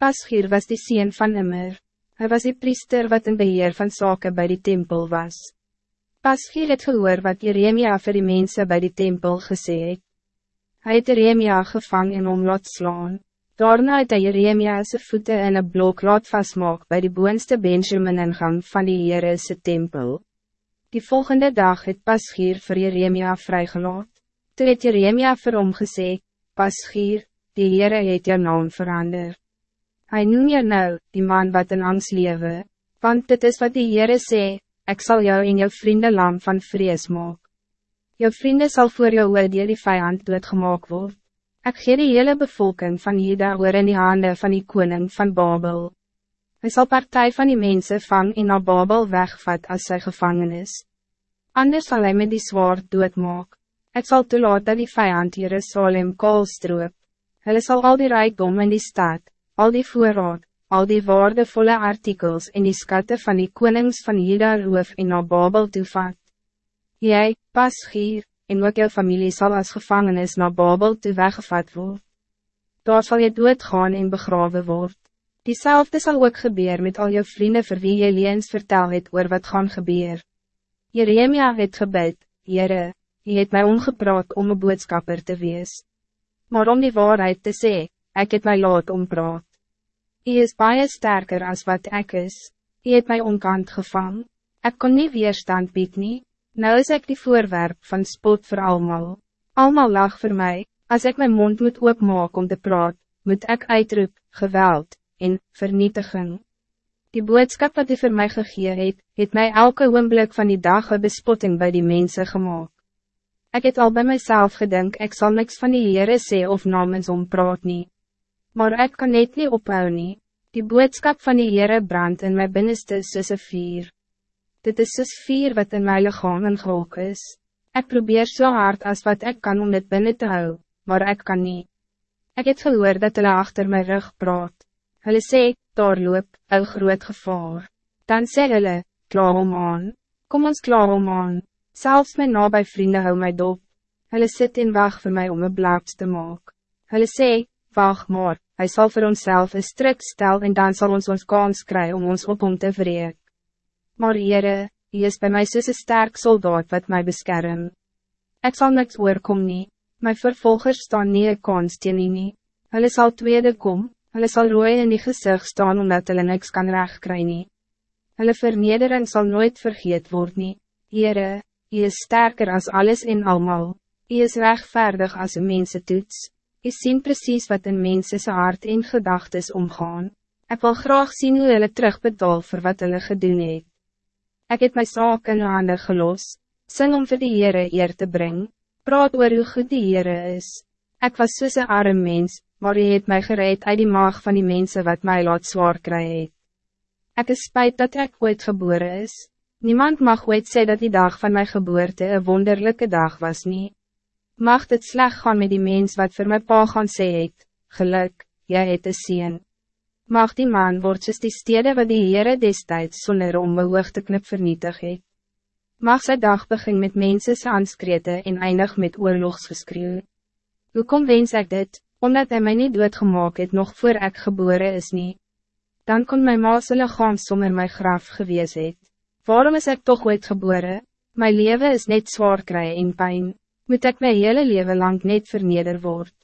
Pasgier was die sien van Immer. Hij was die priester wat een beheer van zaken bij die tempel was. Pasgier het gehoor wat Jeremia vir die mense bij die tempel gesê het. Hy het Jeremia gevang en om laat slaan. Daarna het hy Jeremia sy voete in een blok laat vastmaak bij die boonste Benjamin ingang van die Heerese tempel. Die volgende dag het Pasgier vir Jeremia vrygelaat. Toe het Jeremia vir hom gesê, Pasgier, die Heere het jou naam verander. Hij noem je nou, die man wat in angst lewe, want dit is wat die Heere sê, ik zal jou en jou vrienden lam van vrees maak. Jou vrienden zal voor jou oordeel die vijand doodgemaak word. Ik gee die hele bevolking van Juda oor in die handen van die koning van Babel. Hij zal partij van die mensen vang en naar Babel wegvat als zij gevangen is. Anders zal hij met die zwaard doodmaak. Ik zal toelaat dat die vijand Jerusalem koolstroop. Hulle zal al die rijkdom in die stad, al die voorraad, al die waardevolle artikels en die skatte van die konings van Juda roof en na Babel toevat. Jy, pas hier, en ook jou familie zal als gevangenis na Babel toe weggevat word. Daar zal je doodgaan en begraven word. Diezelfde zal ook gebeuren met al jou vrienden vir wie jy leens vertel het oor wat gaan gebeur. Jeremia het gebed, Jere, jy het my omgepraat om een boodskapper te wees. Maar om die waarheid te zeggen, ik het my laat ompraat. Hij is baie sterker als wat ik is. Hij het mij onkant gevang. Ik kon niet weerstand bied nie. Nou is ik die voorwerp van spot voor allemaal. Allemaal lach voor mij. Als ik mijn mond moet opmaak om te praat, moet ik uitroep, geweld, en vernietiging. Die boodschap wat hij voor mij gegee het, het mij elke oomblik van die dag een bespotting bij die mensen gemaakt. Ik het al bij mijzelf gedink, ik zal niks van die Heere sê of namens om praat nie maar ik kan net niet ophou nie. Die boodschap van die Heere brand in mijn binnenste soos een vier. Dit is soos vier wat in mijn lichaam ingehoog is. Ik probeer zo so hard als wat ik kan om dit binnen te hou, maar ik kan niet. Ik het gehoor dat hulle achter mijn rug praat. Hulle sê, daar loop, een groot gevaar. Dan sê hulle, klaar om aan. Kom ons klaar om aan. Zelfs mijn nabij vrienden hou mij dop. Hulle sit in wacht voor mij om een blaaps te maken. Hulle sê, wacht maar, hij zal voor onszelf een strik stel en dan zal ons ons kans krijgen om ons op om te wreek. Maar Heere, hy is bij mij soos een sterk soldaat wat mij beskerm. Ik zal niks oorkom nie, my vervolgers staan nie een kans teen nie nie. Hulle sal tweede kom, hulle sal rooi in die gezicht staan omdat hulle niks kan regkry nie. Hulle vernedering zal nooit vergeet word nie. Heere, hy is sterker als alles en almal. Hy is rechtvaardig als een mense toets. Ik zie precies wat een mens hart en gedachtes omgaan. Ik wil graag zien hoe hulle terugbetaal voor wat hulle gedoen het. Ik heb mijn zaak in handen gelos, sing om vir die Heere eer te brengen, praat oor hoe goed die Heere is. Ik was soos een arm mens, maar hy het mij gereed uit die maag van die mensen wat mij laat zwaar kry het. Ek is spijt dat ik ooit geboren is. Niemand mag ooit sê dat die dag van mijn geboorte een wonderlijke dag was niet. Mag het sleg gaan met die mens wat voor mijn pa gaan sê het, geluk, jy het een sien. Mag die man word soos die stede wat die Heere destijds sonder om my hoog te knip vernietig het. Mag sy dag begin met mensense aanskrete en eindig met oorlogsgeskreeuw. Hoe kom wens ek dit, omdat hij mij niet doodgemaak het nog voor ik geboren is niet. Dan kon mijn ma sy lichaam sommer my graf gewees het. Waarom is ik toch ooit geboren? Mijn leven is net zwaar kry en pijn moet ik mijn hele leven lang niet verneder word.